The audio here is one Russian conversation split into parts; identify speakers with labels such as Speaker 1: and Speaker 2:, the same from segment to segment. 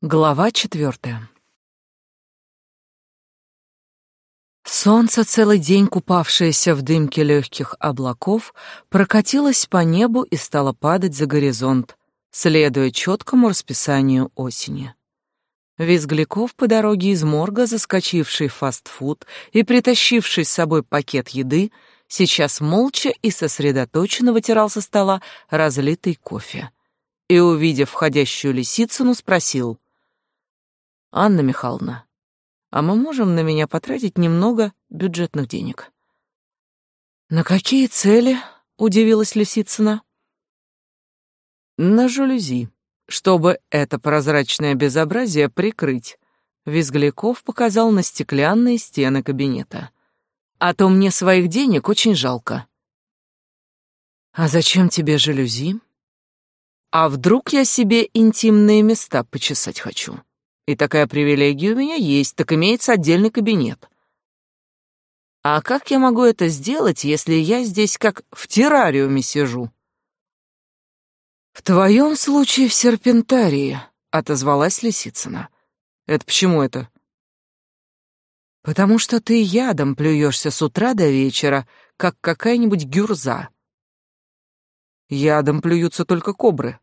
Speaker 1: Глава четвертая. Солнце, целый день купавшееся в дымке легких облаков, прокатилось по небу и стало падать за горизонт, следуя четкому расписанию осени. Визгляков по дороге из морга, заскочивший в фастфуд и притащивший с собой пакет еды, сейчас молча и сосредоточенно вытирал со стола разлитый кофе. И, увидев входящую Лисицыну, спросил — Анна Михайловна, а мы можем на меня потратить немного бюджетных денег? На какие цели? удивилась Лисицына. На жалюзи, чтобы это прозрачное безобразие прикрыть. Визгляков показал на стеклянные стены кабинета. А то мне своих денег очень жалко. А зачем тебе жалюзи? А вдруг я себе интимные места почесать хочу? И такая привилегия у меня есть, так имеется отдельный кабинет. А как я могу это сделать, если я здесь как в террариуме сижу? В твоем случае в серпентарии, отозвалась Лисицына. Это почему это? Потому что ты ядом плюешься с утра до вечера, как какая-нибудь гюрза. Ядом плюются только кобры.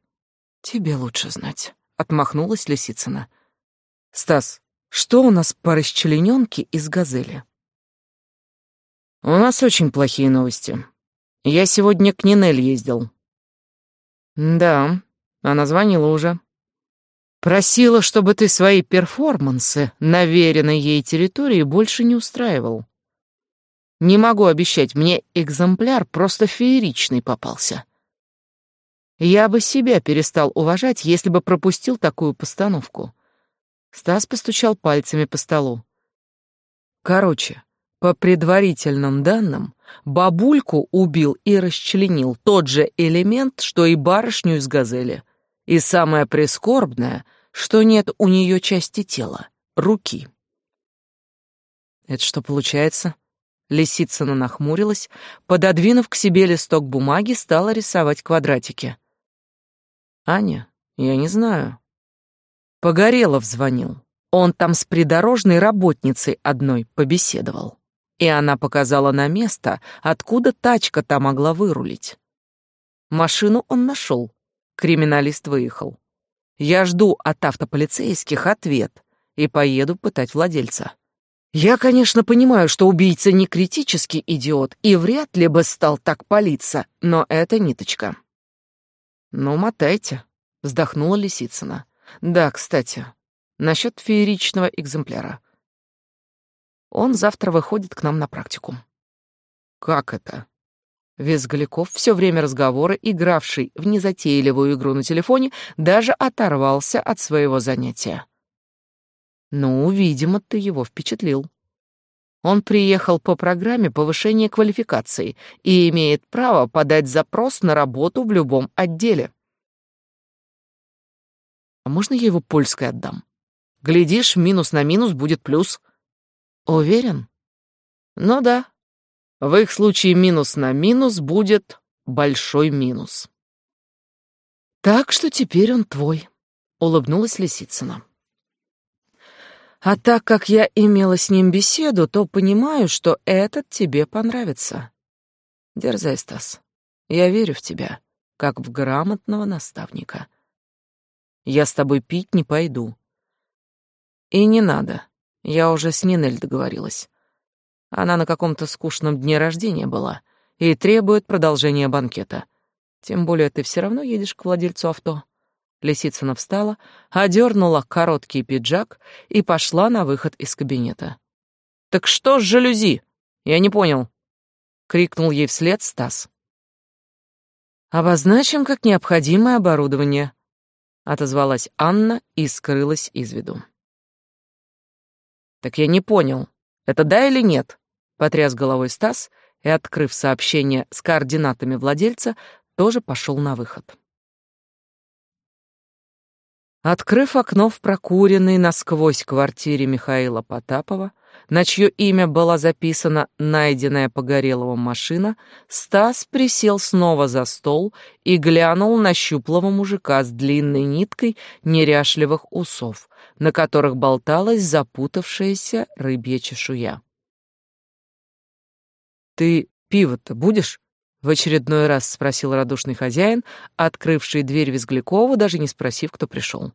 Speaker 1: Тебе лучше знать, отмахнулась Лисицына. Стас, что у нас по расчлененке из газели? У нас очень плохие новости. Я сегодня к Нинель ездил. Да, она звонила уже. Просила, чтобы ты свои перформансы на веренной ей территории больше не устраивал. Не могу обещать, мне экземпляр просто фееричный попался. Я бы себя перестал уважать, если бы пропустил такую постановку. Стас постучал пальцами по столу. Короче, по предварительным данным, бабульку убил и расчленил тот же элемент, что и барышню из газели. И самое прискорбное, что нет у нее части тела — руки. Это что получается? Лисицына нахмурилась, пододвинув к себе листок бумаги, стала рисовать квадратики. «Аня, я не знаю. Погорелов звонил. Он там с придорожной работницей одной побеседовал. И она показала на место, откуда тачка-то могла вырулить. Машину он нашел. Криминалист выехал. Я жду от автополицейских ответ и поеду пытать владельца. Я, конечно, понимаю, что убийца не критический идиот и вряд ли бы стал так палиться, но это ниточка. Ну, мотайте, вздохнула Лисицына. Да, кстати, насчет фееричного экземпляра. Он завтра выходит к нам на практику. Как это? Визгаляков, все время разговора, игравший в незатейливую игру на телефоне, даже оторвался от своего занятия. Ну, видимо, ты его впечатлил. Он приехал по программе повышения квалификации и имеет право подать запрос на работу в любом отделе. А можно я его польской отдам? Глядишь, минус на минус будет плюс. Уверен? Ну да. В их случае минус на минус будет большой минус. Так что теперь он твой, улыбнулась Лисицына. А так как я имела с ним беседу, то понимаю, что этот тебе понравится. Дерзай, Стас. Я верю в тебя, как в грамотного наставника. Я с тобой пить не пойду. И не надо. Я уже с Нинель договорилась. Она на каком-то скучном дне рождения была и требует продолжения банкета. Тем более ты все равно едешь к владельцу авто. Лисицына встала, одернула короткий пиджак и пошла на выход из кабинета. «Так что с жалюзи? Я не понял», — крикнул ей вслед Стас. «Обозначим как необходимое оборудование отозвалась Анна и скрылась из виду. Так я не понял, это да или нет? Потряс головой Стас и, открыв сообщение с координатами владельца, тоже пошел на выход. Открыв окно в прокуренной насквозь квартире Михаила Потапова, на чье имя была записана найденная Погореловым машина, Стас присел снова за стол и глянул на щуплого мужика с длинной ниткой неряшливых усов, на которых болталась запутавшаяся рыбья чешуя. «Ты пиво-то будешь?» — в очередной раз спросил радушный хозяин, открывший дверь Визглякову, даже не спросив, кто пришел.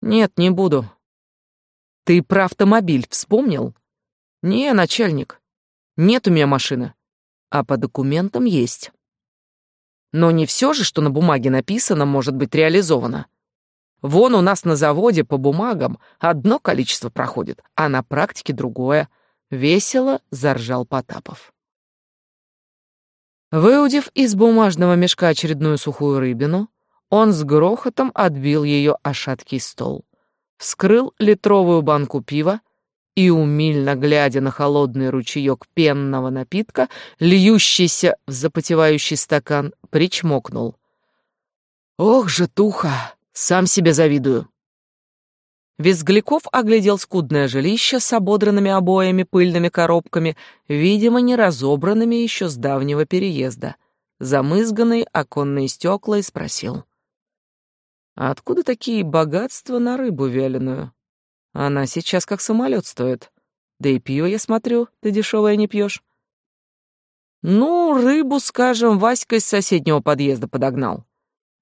Speaker 1: «Нет, не буду. Ты про автомобиль вспомнил? Не, начальник. Нет у меня машины. А по документам есть. Но не все же, что на бумаге написано, может быть реализовано. Вон у нас на заводе по бумагам одно количество проходит, а на практике другое. Весело заржал Потапов. Выудив из бумажного мешка очередную сухую рыбину, он с грохотом отбил ее о шаткий стол вскрыл литровую банку пива и, умильно глядя на холодный ручеек пенного напитка, льющийся в запотевающий стакан, причмокнул. «Ох же, туха! Сам себе завидую!» Визгляков оглядел скудное жилище с ободранными обоями, пыльными коробками, видимо, не разобранными еще с давнего переезда, замызганные оконные стекла и спросил. А откуда такие богатства на рыбу вяленую? Она сейчас как самолет стоит. Да и пиво, я смотрю, ты дешевое не пьешь. Ну, рыбу, скажем, Васька из соседнего подъезда подогнал.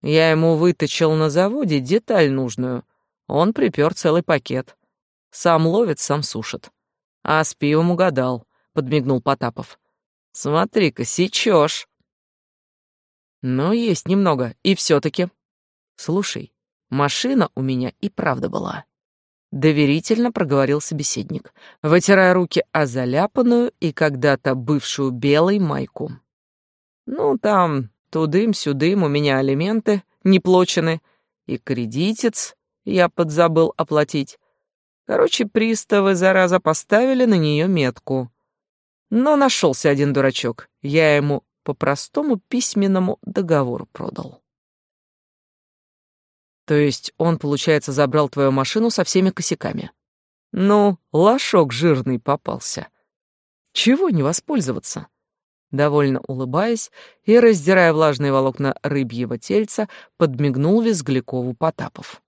Speaker 1: Я ему выточил на заводе деталь нужную. Он припер целый пакет. Сам ловит, сам сушит. А с пивом угадал, подмигнул Потапов. Смотри-ка, сечешь. Ну, есть немного, и все-таки. «Слушай, машина у меня и правда была». Доверительно проговорил собеседник, вытирая руки о заляпанную и когда-то бывшую белой майку. «Ну, там тудым-сюдым у меня алименты не плачены, и кредитец я подзабыл оплатить. Короче, приставы, зараза, поставили на нее метку. Но нашелся один дурачок, я ему по простому письменному договору продал. То есть он, получается, забрал твою машину со всеми косяками. Ну, лошок жирный попался. Чего не воспользоваться? Довольно улыбаясь и раздирая влажные волокна рыбьего тельца, подмигнул Визглякову Потапов.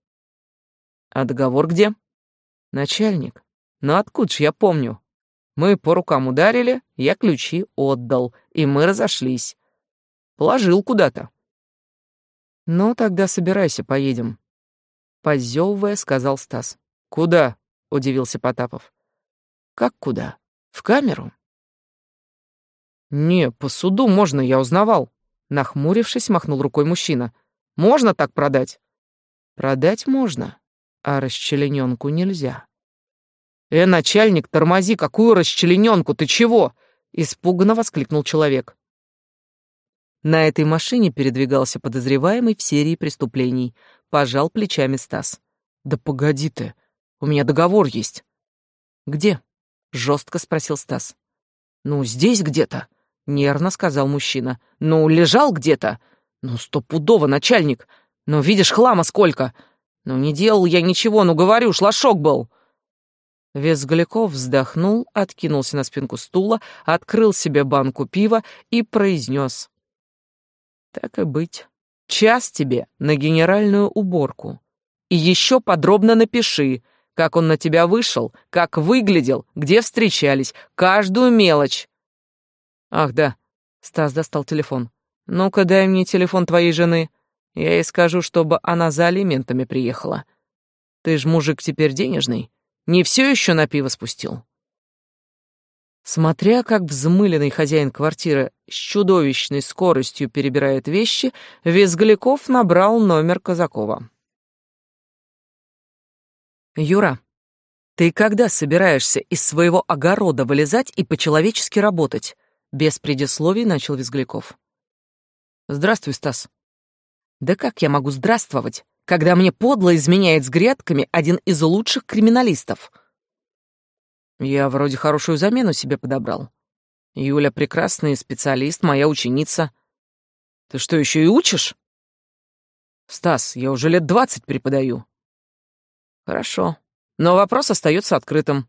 Speaker 1: «А договор где?» «Начальник. Ну откуда ж я помню? Мы по рукам ударили, я ключи отдал, и мы разошлись. Положил куда-то. «Ну, тогда собирайся, поедем», — позевывая, сказал Стас. «Куда?» — удивился Потапов. «Как куда? В камеру?» «Не, по суду можно, я узнавал», — нахмурившись, махнул рукой мужчина. «Можно так продать?» «Продать можно, а расчлененку нельзя». «Э, начальник, тормози, какую расчлененку, ты чего?» — испуганно воскликнул человек. На этой машине передвигался подозреваемый в серии преступлений. Пожал плечами Стас. «Да погоди ты, у меня договор есть». «Где?» — жестко спросил Стас. «Ну, здесь где-то», — нервно сказал мужчина. «Ну, лежал где-то». «Ну, стопудово, начальник. Ну, видишь, хлама сколько. Ну, не делал я ничего, ну, говорю, шлашок был». Визгляков вздохнул, откинулся на спинку стула, открыл себе банку пива и произнес. Так и быть. Час тебе на генеральную уборку. И еще подробно напиши, как он на тебя вышел, как выглядел, где встречались, каждую мелочь. Ах, да. Стас достал телефон. Ну-ка, дай мне телефон твоей жены. Я ей скажу, чтобы она за алиментами приехала. Ты ж мужик теперь денежный. Не все еще на пиво спустил. Смотря как взмыленный хозяин квартиры с чудовищной скоростью перебирает вещи, Визгляков набрал номер Казакова. «Юра, ты когда собираешься из своего огорода вылезать и по-человечески работать?» Без предисловий начал Визгляков. «Здравствуй, Стас». «Да как я могу здравствовать, когда мне подло изменяет с грядками один из лучших криминалистов?» Я вроде хорошую замену себе подобрал. Юля прекрасный специалист, моя ученица. Ты что, еще и учишь? Стас, я уже лет двадцать преподаю. Хорошо, но вопрос остается открытым.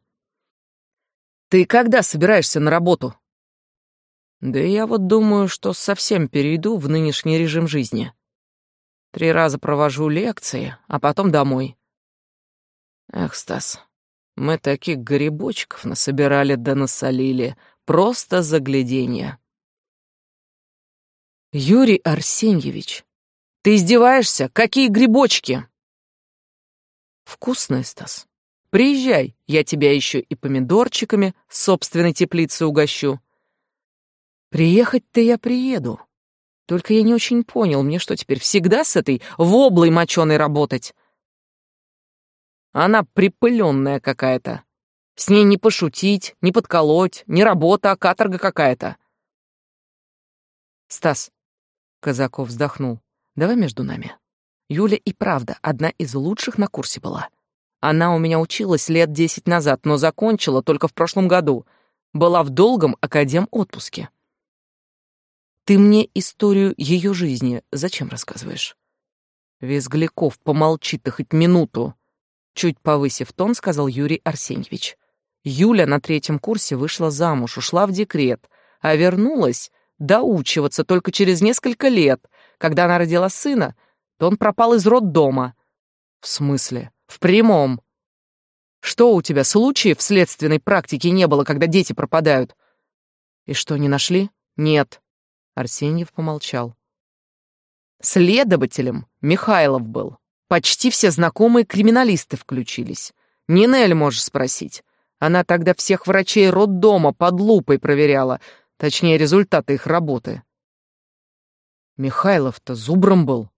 Speaker 1: Ты когда собираешься на работу? Да я вот думаю, что совсем перейду в нынешний режим жизни. Три раза провожу лекции, а потом домой. Эх, Стас, мы таких грибочков насобирали да насолили. Просто загляденье. Юрий Арсеньевич, ты издеваешься? Какие грибочки? Вкусные, Стас. Приезжай, я тебя еще и помидорчиками собственной теплицы угощу. Приехать-то я приеду. Только я не очень понял, мне что теперь, всегда с этой воблой моченой работать? Она припыленная какая-то. С ней не пошутить, не подколоть, не работа, а каторга какая-то. Стас, Казаков вздохнул, давай между нами. Юля и правда одна из лучших на курсе была. Она у меня училась лет десять назад, но закончила только в прошлом году. Была в долгом академ отпуске. Ты мне историю ее жизни зачем рассказываешь? Визгляков, помолчи ты хоть минуту. Чуть повысив тон, сказал Юрий Арсеньевич. Юля на третьем курсе вышла замуж, ушла в декрет, а вернулась доучиваться только через несколько лет. Когда она родила сына, то он пропал из роддома. В смысле? В прямом. Что у тебя, случаев в следственной практике не было, когда дети пропадают? И что, не нашли? Нет. Арсеньев помолчал. Следователем Михайлов был. Почти все знакомые криминалисты включились. Нинель можешь спросить. Она тогда всех врачей роддома под лупой проверяла, точнее, результаты их работы. Михайлов-то зубром был.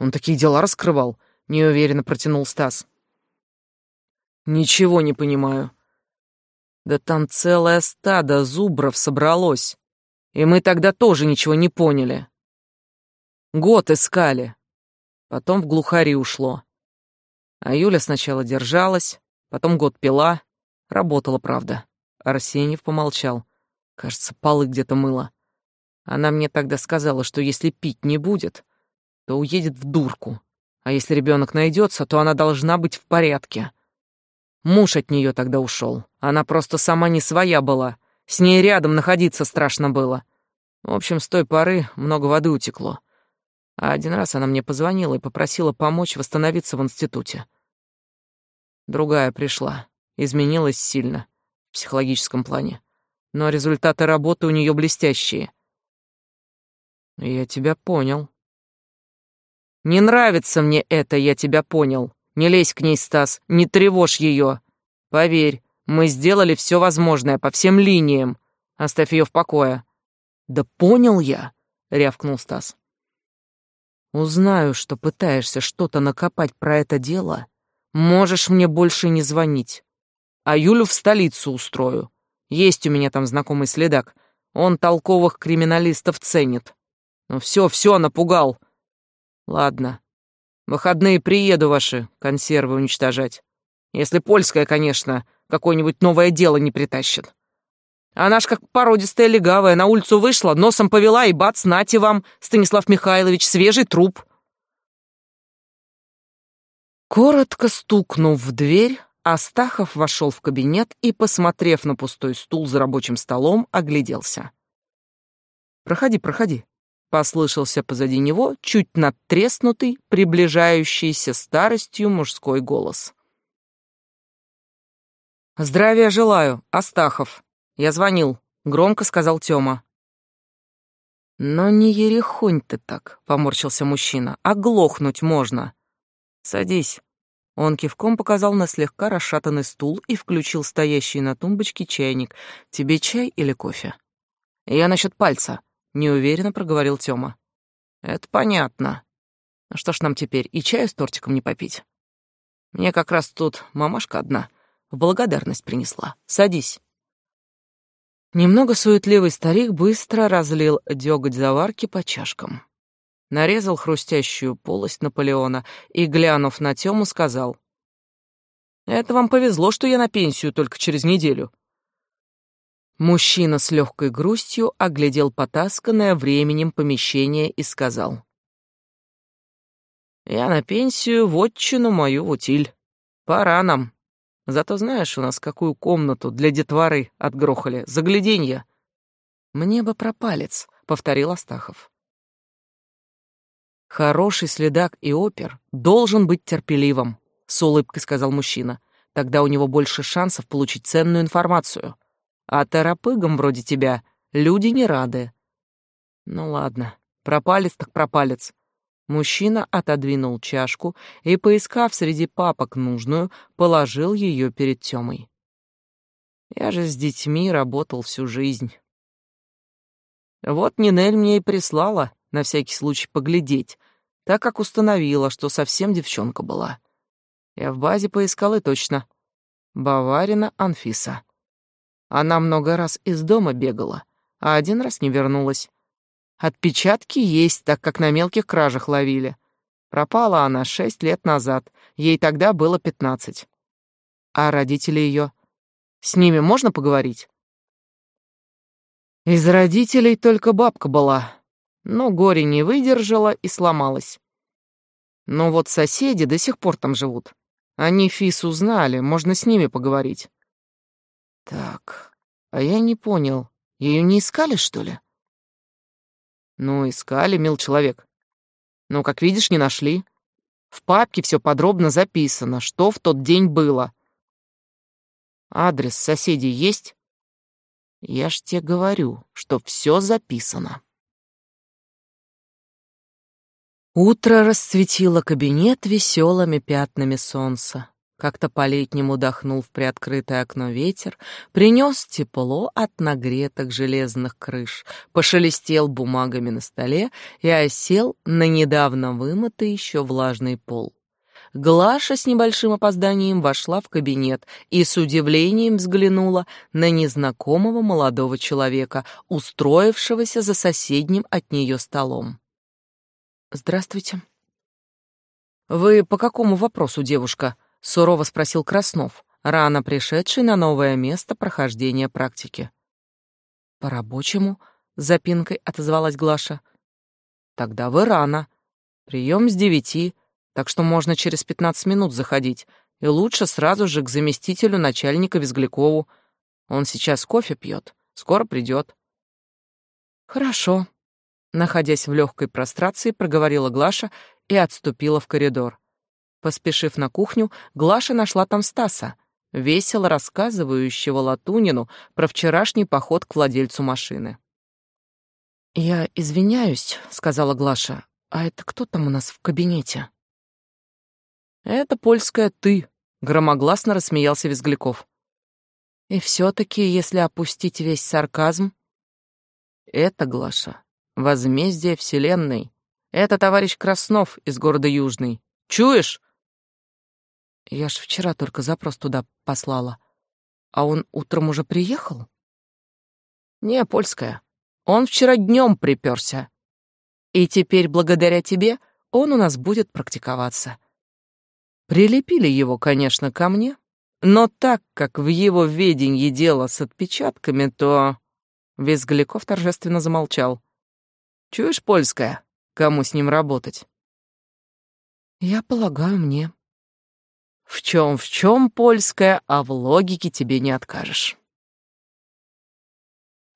Speaker 1: Он такие дела раскрывал, неуверенно протянул Стас. Ничего не понимаю. Да там целое стадо зубров собралось. И мы тогда тоже ничего не поняли. Год искали. Потом в глухари ушло. А Юля сначала держалась, потом год пила. Работала, правда. Арсеньев помолчал. Кажется, полы где-то мыла. Она мне тогда сказала, что если пить не будет, то уедет в дурку. А если ребенок найдется, то она должна быть в порядке. Муж от нее тогда ушел. Она просто сама не своя была. С ней рядом находиться страшно было. В общем, с той поры много воды утекло. А один раз она мне позвонила и попросила помочь восстановиться в институте. Другая пришла, изменилась сильно, в психологическом плане. Но результаты работы у нее блестящие. Я тебя понял. Не нравится мне это, я тебя понял. Не лезь к ней, Стас, не тревожь ее. Поверь, мы сделали все возможное по всем линиям. Оставь ее в покое. Да понял я, рявкнул Стас. Узнаю, что пытаешься что-то накопать про это дело, можешь мне больше не звонить. А Юлю в столицу устрою. Есть у меня там знакомый следак. Он толковых криминалистов ценит. Ну все, все, напугал. Ладно. выходные приеду ваши консервы уничтожать. Если польская, конечно, какое-нибудь новое дело не притащит. Она ж как породистая легавая, на улицу вышла, носом повела и бац, нате вам, Станислав Михайлович, свежий труп. Коротко стукнув в дверь, Астахов вошел в кабинет и, посмотрев на пустой стул за рабочим столом, огляделся. «Проходи, проходи», — послышался позади него чуть надтреснутый, приближающийся старостью мужской голос. «Здравия желаю, Астахов. Я звонил», — громко сказал Тёма. «Но не ерехонь ты так», — поморщился мужчина. «Оглохнуть можно». «Садись». Он кивком показал на слегка расшатанный стул и включил стоящий на тумбочке чайник. «Тебе чай или кофе?» «Я насчет пальца», — неуверенно проговорил Тёма. «Это понятно. А что ж нам теперь, и чаю с тортиком не попить? Мне как раз тут мамашка одна в благодарность принесла. Садись». Немного суетливый старик быстро разлил дёготь заварки по чашкам. Нарезал хрустящую полость Наполеона и, глянув на Тёму, сказал. «Это вам повезло, что я на пенсию только через неделю». Мужчина с легкой грустью оглядел потасканное временем помещение и сказал. «Я на пенсию в отчину мою утиль. Пора нам. Зато знаешь, у нас какую комнату для детворы отгрохали. Загляденье. Мне бы про палец, повторил Астахов. Хороший следак и опер должен быть терпеливым, с улыбкой сказал мужчина. Тогда у него больше шансов получить ценную информацию. А торопыгам вроде тебя люди не рады. Ну ладно, про палец так про палец. Мужчина отодвинул чашку и, поискав среди папок нужную, положил ее перед Тёмой. Я же с детьми работал всю жизнь. Вот Нинель мне и прислала, на всякий случай поглядеть, так как установила, что совсем девчонка была. Я в базе поискал и точно. Баварина Анфиса. Она много раз из дома бегала, а один раз не вернулась. Отпечатки есть, так как на мелких кражах ловили. Пропала она шесть лет назад, ей тогда было пятнадцать. А родители ее? С ними можно поговорить? Из родителей только бабка была, но горе не выдержала и сломалась. Но вот соседи до сих пор там живут. Они Фису знали, можно с ними поговорить. Так, а я не понял, ее не искали, что ли? Ну, искали, мил человек. Ну, как видишь, не нашли. В папке все подробно записано, что в тот день было. Адрес соседей есть? Я ж тебе говорю, что все записано. Утро расцветило кабинет веселыми пятнами солнца. Как-то по-летнему дохнул в приоткрытое окно ветер, принес тепло от нагретых железных крыш, пошелестел бумагами на столе и осел на недавно вымытый еще влажный пол. Глаша с небольшим опозданием вошла в кабинет и с удивлением взглянула на незнакомого молодого человека, устроившегося за соседним от нее столом. «Здравствуйте». «Вы по какому вопросу, девушка?» Сурово спросил Краснов, рано пришедший на новое место прохождения практики. По рабочему, запинкой отозвалась Глаша. Тогда вы рано. Прием с девяти, так что можно через пятнадцать минут заходить, и лучше сразу же к заместителю начальника Безглякову. Он сейчас кофе пьет, скоро придет. Хорошо. Находясь в легкой прострации, проговорила Глаша и отступила в коридор. Поспешив на кухню, Глаша нашла там Стаса, весело рассказывающего Латунину про вчерашний поход к владельцу машины. «Я извиняюсь», — сказала Глаша, — «а это кто там у нас в кабинете?» «Это польская «ты», — громогласно рассмеялся Визгляков. «И все-таки, если опустить весь сарказм...» «Это, Глаша, возмездие Вселенной. Это товарищ Краснов из города Южный. Чуешь? Я ж вчера только запрос туда послала. А он утром уже приехал? Не, польская. Он вчера днем приперся. И теперь, благодаря тебе, он у нас будет практиковаться. Прилепили его, конечно, ко мне, но так как в его веденье дело с отпечатками, то... Визгляков торжественно замолчал. Чуешь, польская, кому с ним работать? Я полагаю, мне. В чем, в чем польская, а в логике тебе не откажешь.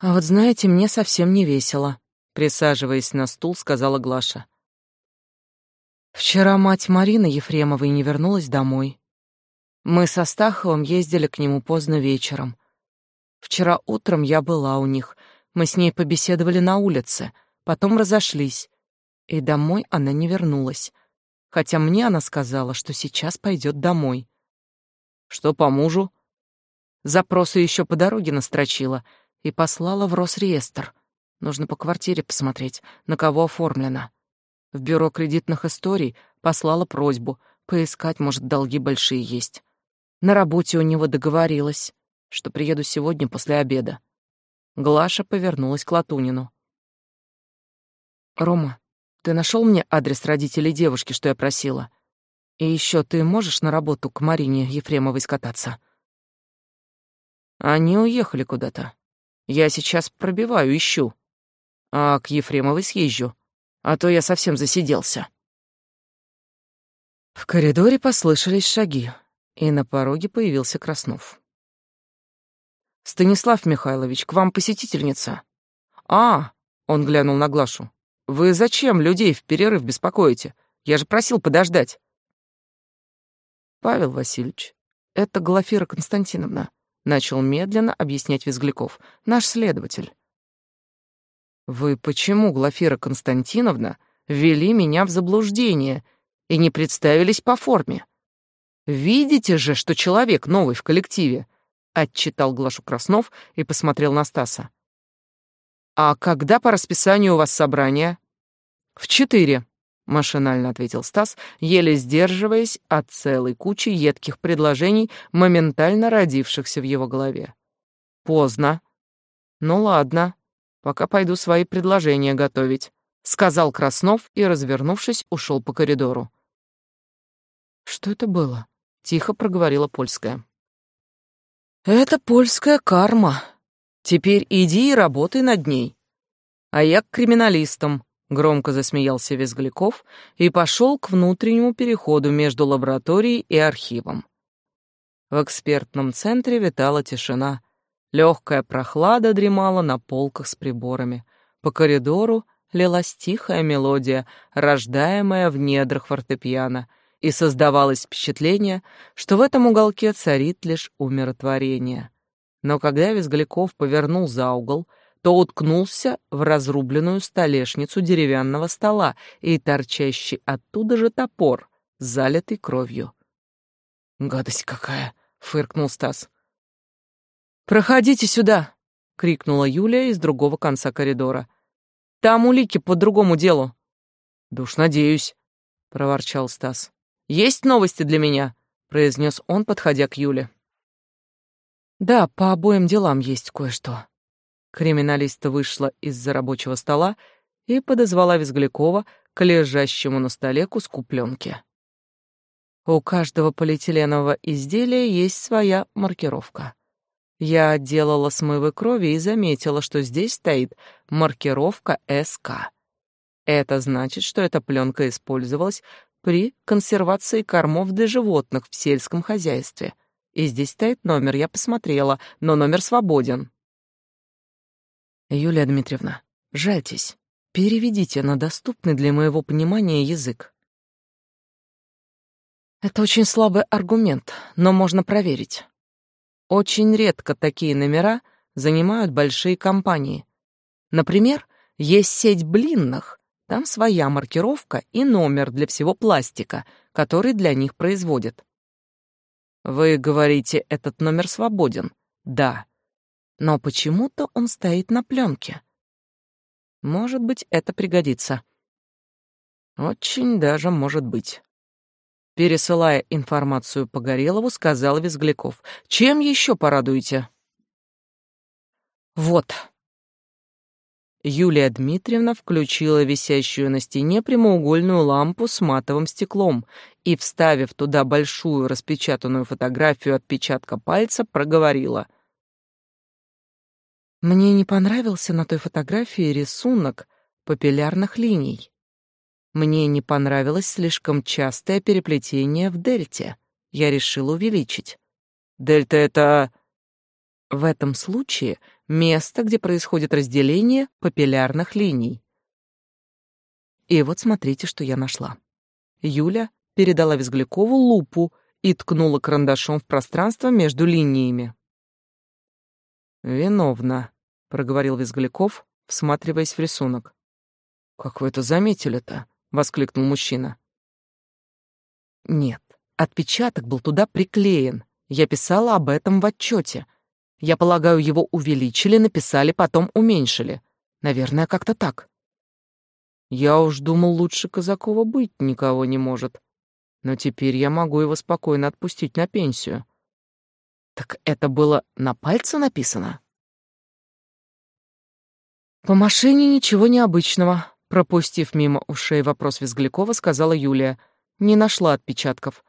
Speaker 1: А вот знаете, мне совсем не весело, присаживаясь на стул, сказала Глаша. Вчера мать Марины Ефремовой не вернулась домой. Мы со Стаховым ездили к нему поздно вечером. Вчера утром я была у них. Мы с ней побеседовали на улице, потом разошлись. И домой она не вернулась хотя мне она сказала, что сейчас пойдет домой. Что по мужу? Запросы еще по дороге настрочила и послала в Росреестр. Нужно по квартире посмотреть, на кого оформлено. В бюро кредитных историй послала просьбу, поискать, может, долги большие есть. На работе у него договорилась, что приеду сегодня после обеда. Глаша повернулась к Латунину. «Рома, ты нашел мне адрес родителей девушки, что я просила? И еще ты можешь на работу к Марине Ефремовой скататься?» Они уехали куда-то. Я сейчас пробиваю, ищу. А к Ефремовой съезжу, а то я совсем засиделся. В коридоре послышались шаги, И на пороге появился Краснов. «Станислав Михайлович, к вам посетительница». «А!» — он глянул на Глашу. «Вы зачем людей в перерыв беспокоите? Я же просил подождать». «Павел Васильевич, это Глафира Константиновна», — начал медленно объяснять Визгляков, — «наш следователь». «Вы почему, Глафира Константиновна, ввели меня в заблуждение и не представились по форме? Видите же, что человек новый в коллективе», — отчитал Глашу Краснов и посмотрел на Стаса. «А когда по расписанию у вас собрание?» «В четыре», машинально ответил Стас, еле сдерживаясь от целой кучи едких предложений, моментально родившихся в его голове. Поздно. Ну ладно, пока пойду свои предложения готовить, сказал Краснов и, развернувшись, ушел по коридору. Что это было? тихо проговорила польская. Это польская карма. Теперь иди и работай над ней. А я к криминалистам, Громко засмеялся Визгляков и пошел к внутреннему переходу между лабораторией и архивом. В экспертном центре витала тишина. Легкая прохлада дремала на полках с приборами. По коридору лилась тихая мелодия, рождаемая в недрах фортепиано, и создавалось впечатление, что в этом уголке царит лишь умиротворение. Но когда Визгляков повернул за угол — то уткнулся в разрубленную столешницу деревянного стола и торчащий оттуда же топор, залитый кровью. «Гадость какая!» — фыркнул Стас. «Проходите сюда!» — крикнула Юлия из другого конца коридора. «Там улики по другому делу». «Да уж надеюсь», — проворчал Стас. «Есть новости для меня?» — произнес он, подходя к Юле. «Да, по обоим делам есть кое-что», Криминалиста вышла из-за рабочего стола и подозвала Визглякова к лежащему на столе куску пленки. У каждого полиэтиленового изделия есть своя маркировка. Я делала смывы крови и заметила, что здесь стоит маркировка СК. Это значит, что эта пленка использовалась при консервации кормов для животных в сельском хозяйстве. И здесь стоит номер, я посмотрела, но номер свободен. Юлия Дмитриевна, жальтесь, переведите на доступный для моего понимания язык. Это очень слабый аргумент, но можно проверить. Очень редко такие номера занимают большие компании. Например, есть сеть блинных, там своя маркировка и номер для всего пластика, который для них производят. Вы говорите, этот номер свободен. Да, но почему-то он стоит на пленке. Может быть, это пригодится. Очень даже может быть. Пересылая информацию по Горелову, сказал Визгляков. «Чем еще порадуете?» «Вот». Юлия Дмитриевна включила висящую на стене прямоугольную лампу с матовым стеклом и, вставив туда большую распечатанную фотографию отпечатка пальца, проговорила — мне не понравился на той фотографии рисунок папиллярных линий. Мне не понравилось слишком частое переплетение в дельте. Я решил увеличить. Дельта — это... В этом случае место, где происходит разделение папиллярных линий. И вот смотрите, что я нашла. Юля передала Визглякову лупу и ткнула карандашом в пространство между линиями. «Виновна», — проговорил Визгляков, всматриваясь в рисунок. «Как вы это заметили-то?» — воскликнул мужчина. «Нет, отпечаток был туда приклеен. Я писала об этом в отчете. Я полагаю, его увеличили, написали, потом уменьшили. Наверное, как-то так». «Я уж думал, лучше Казакова быть никого не может. Но теперь я могу его спокойно отпустить на пенсию. Так это было на пальце написано? По машине ничего необычного, пропустив мимо ушей вопрос Визглякова, сказала Юлия. Не нашла отпечатков.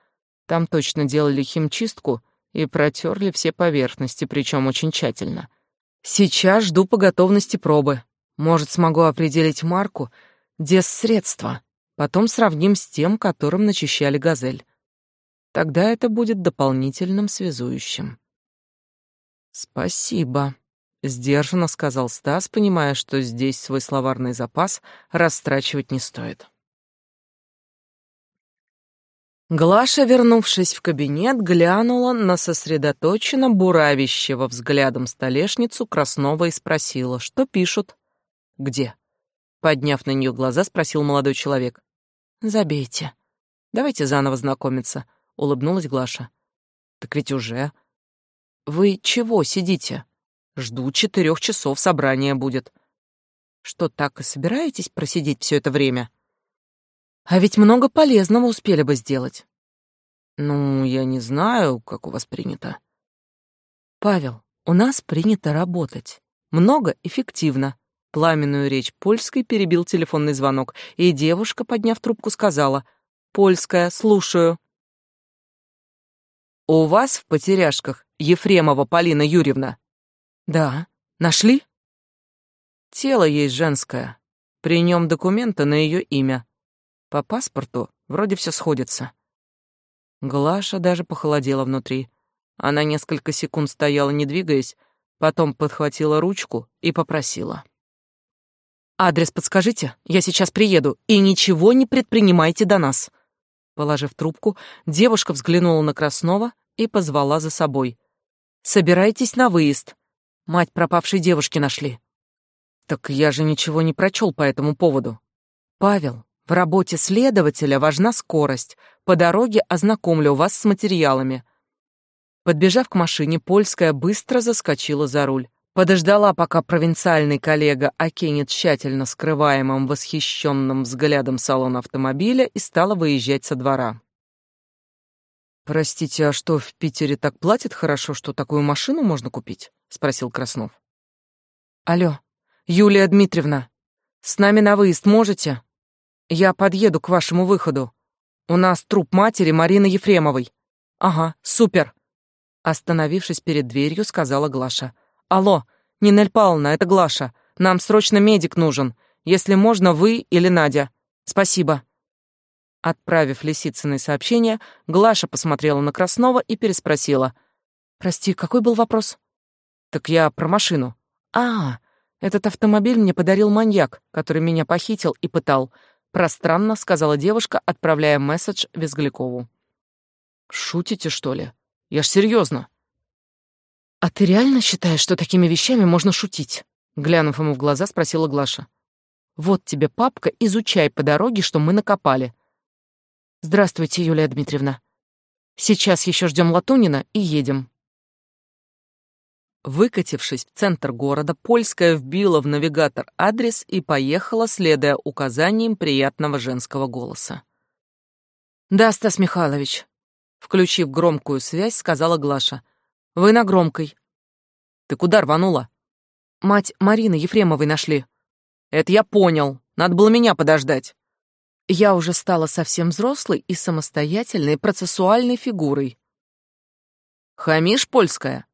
Speaker 1: Там точно делали химчистку и протерли все поверхности, причем очень тщательно. Сейчас жду по готовности пробы. Может, смогу определить марку, дес средства. Потом сравним с тем, которым начищали газель. Тогда это будет дополнительным связующим. Спасибо, сдержанно сказал Стас, понимая, что здесь свой словарный запас растрачивать не стоит. Глаша, вернувшись в кабинет, глянула на сосредоточенно буравящего взглядом столешницу Краснова и спросила, что пишут. «Где?» Подняв на нее глаза, спросил молодой человек. «Забейте. Давайте заново знакомиться», — улыбнулась Глаша. «Так ведь уже...» «Вы чего сидите?» «Жду четырех часов, собрание будет». «Что, так и собираетесь просидеть все это время?» А ведь много полезного успели бы сделать. Ну, я не знаю, как у вас принято. Павел, у нас принято работать. Много, эффективно. Пламенную речь польской перебил телефонный звонок, и девушка, подняв трубку, сказала «Польская, слушаю». «У вас в потеряшках Ефремова Полина Юрьевна?» «Да. Нашли?» «Тело есть женское. При нем документы на ее имя. По паспорту вроде все сходится. Глаша даже похолодела внутри. Она несколько секунд стояла, не двигаясь, потом подхватила ручку и попросила. «Адрес подскажите, я сейчас приеду, и ничего не предпринимайте до нас». Положив трубку, девушка взглянула на Краснова и позвала за собой. «Собирайтесь на выезд. Мать пропавшей девушки нашли». «Так я же ничего не прочел по этому поводу». «Павел, в работе следователя важна скорость. По дороге ознакомлю вас с материалами. Подбежав к машине, Польская быстро заскочила за руль. Подождала, пока провинциальный коллега окинет тщательно скрываемым восхищенным взглядом салон автомобиля и стала выезжать со двора. «Простите, а что, в Питере так платят хорошо, что такую машину можно купить?» — спросил Краснов. «Алло, Юлия Дмитриевна, с нами на выезд можете?» Я подъеду к вашему выходу. У нас труп матери Марины Ефремовой. Ага, супер. Остановившись перед дверью, сказала Глаша. Алло, Нинель Павловна, это Глаша. Нам срочно медик нужен. Если можно, вы или Надя. Спасибо. Отправив Лисицыной сообщение, Глаша посмотрела на Краснова и переспросила. «Прости, какой был вопрос?» «Так я про машину». «А, этот автомобиль мне подарил маньяк, который меня похитил и пытал пространно сказала девушка, отправляя месседж Визглякову. Шутите, что ли? Я ж серьезно. А ты реально считаешь, что такими вещами можно шутить? Глянув ему в глаза, спросила Глаша. Вот тебе папка, изучай по дороге, что мы накопали. Здравствуйте, Юлия Дмитриевна. Сейчас еще ждем Латунина и едем. Выкатившись в центр города, Польская вбила в навигатор адрес и поехала, следуя указаниям приятного женского голоса. «Да, Стас Михайлович», — включив громкую связь, сказала Глаша. «Вы на громкой». «Ты куда рванула?» «Мать Марины Ефремовой нашли». «Это я понял. Надо было меня подождать». Я уже стала совсем взрослой и самостоятельной процессуальной фигурой. «Хамишь, Польская?»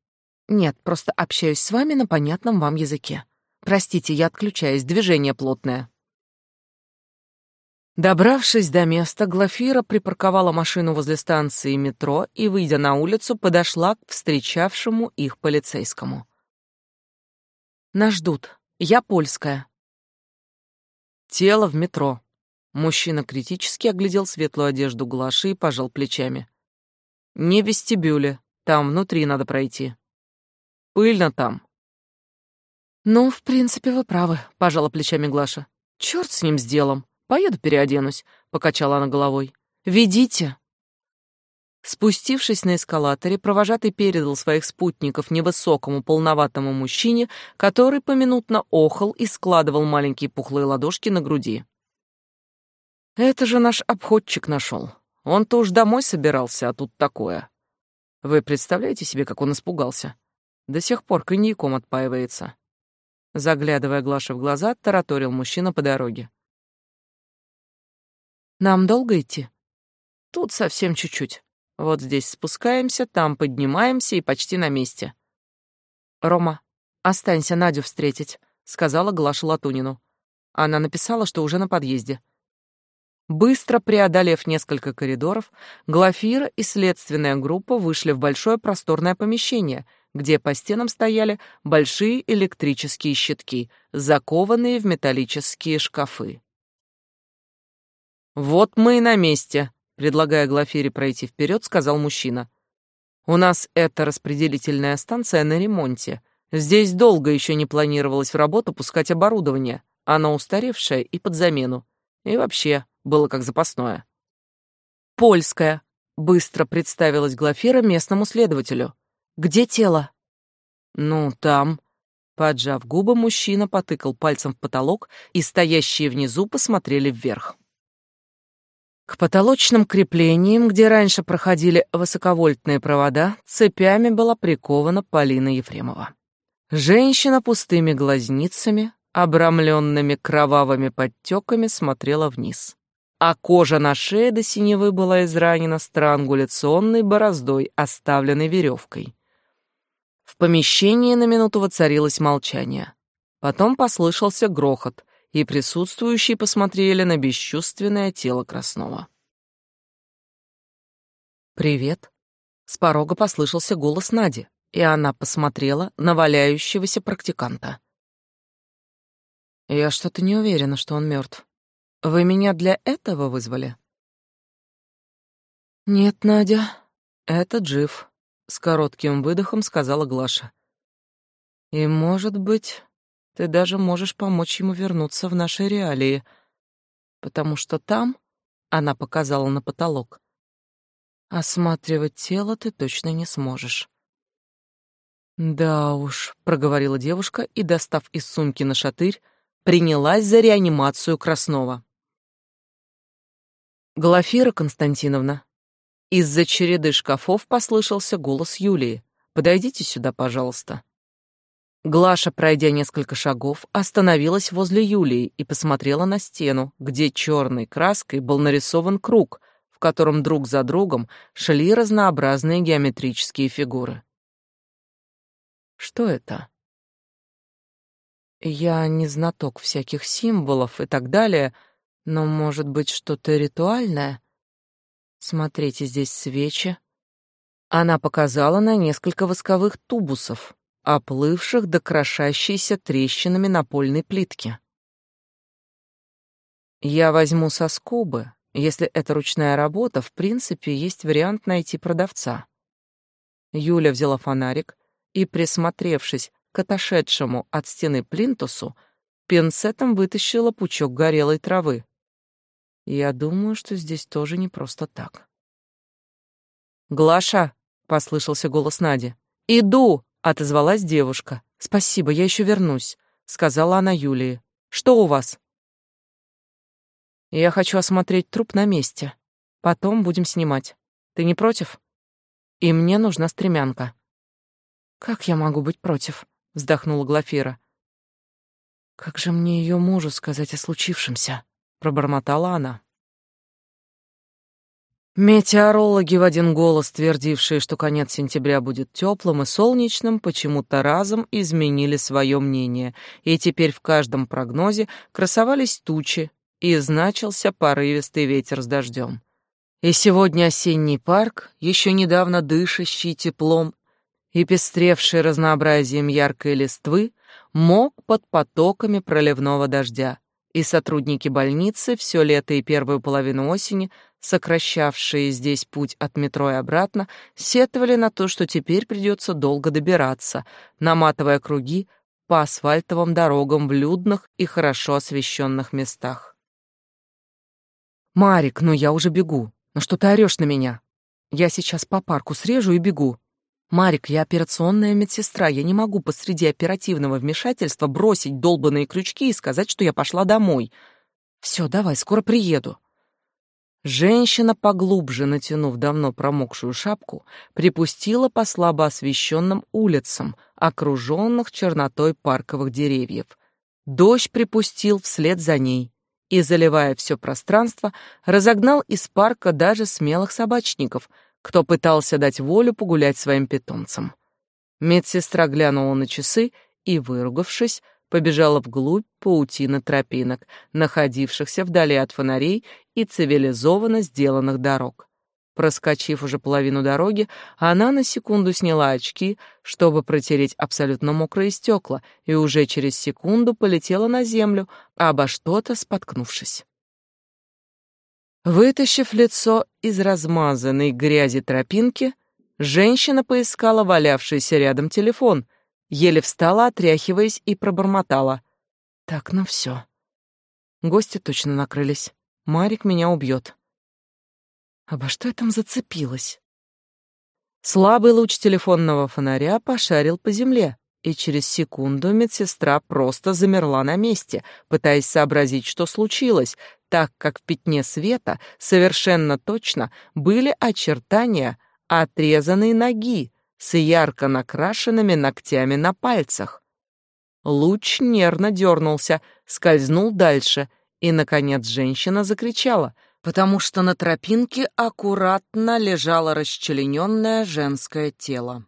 Speaker 1: Нет, просто общаюсь с вами на понятном вам языке. Простите, я отключаюсь, движение плотное. Добравшись до места, Глафира припарковала машину возле станции метро и, выйдя на улицу, подошла к встречавшему их полицейскому. «Нас ждут. Я польская». Тело в метро. Мужчина критически оглядел светлую одежду Глаши и пожал плечами. «Не в вестибюле. Там внутри надо пройти». Пыльно там. Ну, в принципе, вы правы, пожала плечами Глаша. Черт с ним с делом. Поеду переоденусь, покачала она головой. Ведите. Спустившись на эскалаторе, провожатый передал своих спутников невысокому полноватому мужчине, который поминутно охал и складывал маленькие пухлые ладошки на груди. Это же наш обходчик нашел. Он-то уж домой собирался, а тут такое. Вы представляете себе, как он испугался? До сих пор коньяком отпаивается. Заглядывая Глаше в глаза, тараторил мужчина по дороге. «Нам долго идти?» «Тут совсем чуть-чуть. Вот здесь спускаемся, там поднимаемся и почти на месте». «Рома, останься Надю встретить», — сказала Глаша Латунину. Она написала, что уже на подъезде. Быстро преодолев несколько коридоров, Глафира и следственная группа вышли в большое просторное помещение, где по стенам стояли большие электрические щитки, закованные в металлические шкафы. «Вот мы и на месте», — предлагая Глафире пройти вперед, сказал мужчина. «У нас эта распределительная станция на ремонте. Здесь долго еще не планировалось в работу пускать оборудование. Оно устаревшее и под замену. И вообще, было как запасное. «Польская», — быстро представилась Глафира местному следователю. «Где тело?» «Ну, там». Поджав губы, мужчина потыкал пальцем в потолок, и стоящие внизу посмотрели вверх. К потолочным креплениям, где раньше проходили высоковольтные провода, цепями была прикована Полина Ефремова. Женщина пустыми глазницами, обрамленными кровавыми подтеками, смотрела вниз а кожа на шее до синевы была изранена странгуляционной бороздой, оставленной веревкой. В помещении на минуту воцарилось молчание. Потом послышался грохот, и присутствующие посмотрели на бесчувственное тело Краснова. «Привет!» С порога послышался голос Нади, и она посмотрела на валяющегося практиканта. «Я что-то не уверена, что он мертв. Вы меня для этого вызвали? Нет, Надя, это Джив, с коротким выдохом сказала Глаша. И, может быть, ты даже можешь помочь ему вернуться в наши реалии, потому что там, она показала на потолок, осматривать тело ты точно не сможешь. Да уж, проговорила девушка и, достав из сумки на шатырь, принялась за реанимацию Краснова. Глафира Константиновна. Из-за череды шкафов послышался голос Юлии. Подойдите сюда, пожалуйста. Глаша, пройдя несколько шагов, остановилась возле Юлии и посмотрела на стену, где черной краской был нарисован круг, в котором друг за другом шли разнообразные геометрические фигуры. Что это? Я не знаток всяких символов и так далее, — но, может быть, что-то ритуальное? Смотрите, здесь свечи. Она показала на несколько восковых тубусов, оплывших до крошащейся трещинами напольной плитки. Я возьму со скобы. Если это ручная работа, в принципе, есть вариант найти продавца. Юля взяла фонарик и, присмотревшись к отошедшему от стены плинтусу, пинцетом вытащила пучок горелой травы. Я думаю, что здесь тоже не просто так. «Глаша!» — послышался голос Нади. «Иду!» — отозвалась девушка. «Спасибо, я еще вернусь», — сказала она Юлии. «Что у вас?» «Я хочу осмотреть труп на месте. Потом будем снимать. Ты не против?» «И мне нужна стремянка». «Как я могу быть против?» — вздохнула Глафира. «Как же мне ее мужу сказать о случившемся?» Пробормотала она. Метеорологи в один голос, твердившие, что конец сентября будет теплым и солнечным, почему-то разом изменили свое мнение, и теперь в каждом прогнозе красовались тучи, и значился порывистый ветер с дождем. И сегодня осенний парк, еще недавно дышащий теплом и пестревший разнообразием яркой листвы, мог под потоками проливного дождя и сотрудники больницы все лето и первую половину осени, сокращавшие здесь путь от метро и обратно, сетовали на то, что теперь придется долго добираться, наматывая круги по асфальтовым дорогам в людных и хорошо освещенных местах. «Марик, ну я уже бегу. Ну что ты орешь на меня? Я сейчас по парку срежу и бегу. «Марик, я операционная медсестра, я не могу посреди оперативного вмешательства бросить долбанные крючки и сказать, что я пошла домой. Все, давай, скоро приеду». Женщина, поглубже натянув давно промокшую шапку, припустила по слабо освещенным улицам, окруженных чернотой парковых деревьев. Дождь припустил вслед за ней и, заливая все пространство, разогнал из парка даже смелых собачников — кто пытался дать волю погулять своим питомцам. Медсестра глянула на часы и, выругавшись, побежала вглубь паутины тропинок, находившихся вдали от фонарей и цивилизованно сделанных дорог. Проскочив уже половину дороги, она на секунду сняла очки, чтобы протереть абсолютно мокрые стекла, и уже через секунду полетела на землю, обо что-то споткнувшись. Вытащив лицо из размазанной грязи тропинки, женщина поискала валявшийся рядом телефон, еле встала, отряхиваясь, и пробормотала. «Так, ну все. Гости точно накрылись. Марик меня убьет». Обо что я там зацепилась? Слабый луч телефонного фонаря пошарил по земле, и через секунду медсестра просто замерла на месте, пытаясь сообразить, что случилось, так как в пятне света совершенно точно были очертания отрезанной ноги с ярко накрашенными ногтями на пальцах. Луч нервно дернулся, скользнул дальше, и, наконец, женщина закричала, потому что на тропинке аккуратно лежало расчлененное женское тело.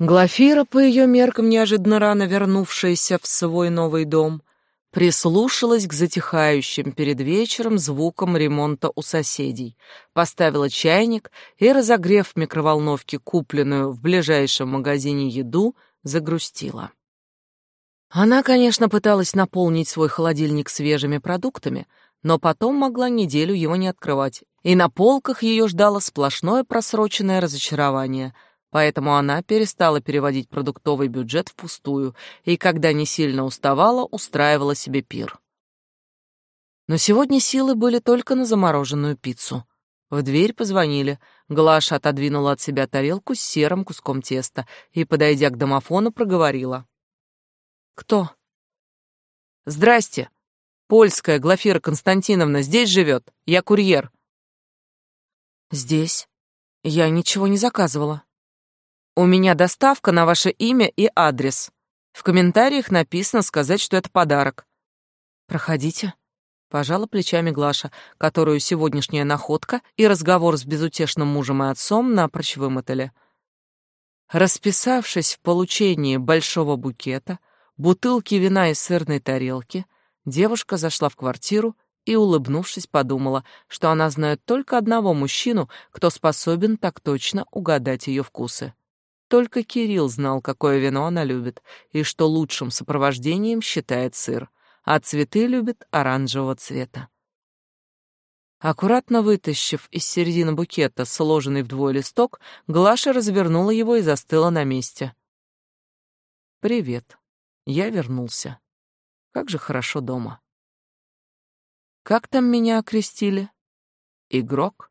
Speaker 1: Глафира, по ее меркам неожиданно рано вернувшаяся в свой новый дом, прислушалась к затихающим перед вечером звукам ремонта у соседей, поставила чайник и, разогрев в микроволновке купленную в ближайшем магазине еду, загрустила. Она, конечно, пыталась наполнить свой холодильник свежими продуктами, но потом могла неделю его не открывать, и на полках ее ждало сплошное просроченное разочарование — Поэтому она перестала переводить продуктовый бюджет впустую и, когда не сильно уставала, устраивала себе пир. Но сегодня силы были только на замороженную пиццу. В дверь позвонили. Глаша отодвинула от себя тарелку с серым куском теста и, подойдя к домофону, проговорила. «Кто?» «Здрасте. Польская Глафира Константиновна здесь живет? Я курьер». «Здесь. Я ничего не заказывала». У меня доставка на ваше имя и адрес. В комментариях написано сказать, что это подарок. Проходите. Пожала плечами Глаша, которую сегодняшняя находка и разговор с безутешным мужем и отцом напрочь вымотали. Расписавшись в получении большого букета, бутылки вина и сырной тарелки, девушка зашла в квартиру и, улыбнувшись, подумала, что она знает только одного мужчину, кто способен так точно угадать ее вкусы. Только Кирилл знал, какое вино она любит, и что лучшим сопровождением считает сыр, а цветы любит оранжевого цвета. Аккуратно вытащив из середины букета сложенный вдвое листок, Глаша развернула его и застыла на месте. «Привет. Я вернулся. Как же хорошо дома. Как там меня окрестили? Игрок?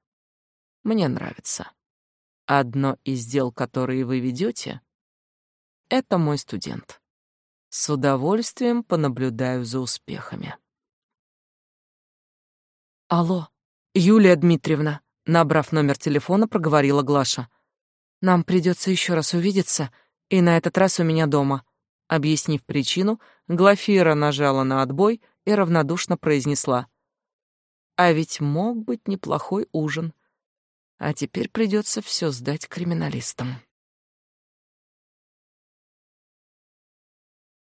Speaker 1: Мне нравится». Одно из дел, которые вы ведете, это мой студент. С удовольствием понаблюдаю за успехами. Алло, Юлия Дмитриевна, набрав номер телефона, проговорила Глаша. Нам придется еще раз увидеться, и на этот раз у меня дома. Объяснив причину, Глафира нажала на отбой и равнодушно произнесла: "А ведь мог быть неплохой ужин. А теперь придется все сдать криминалистам.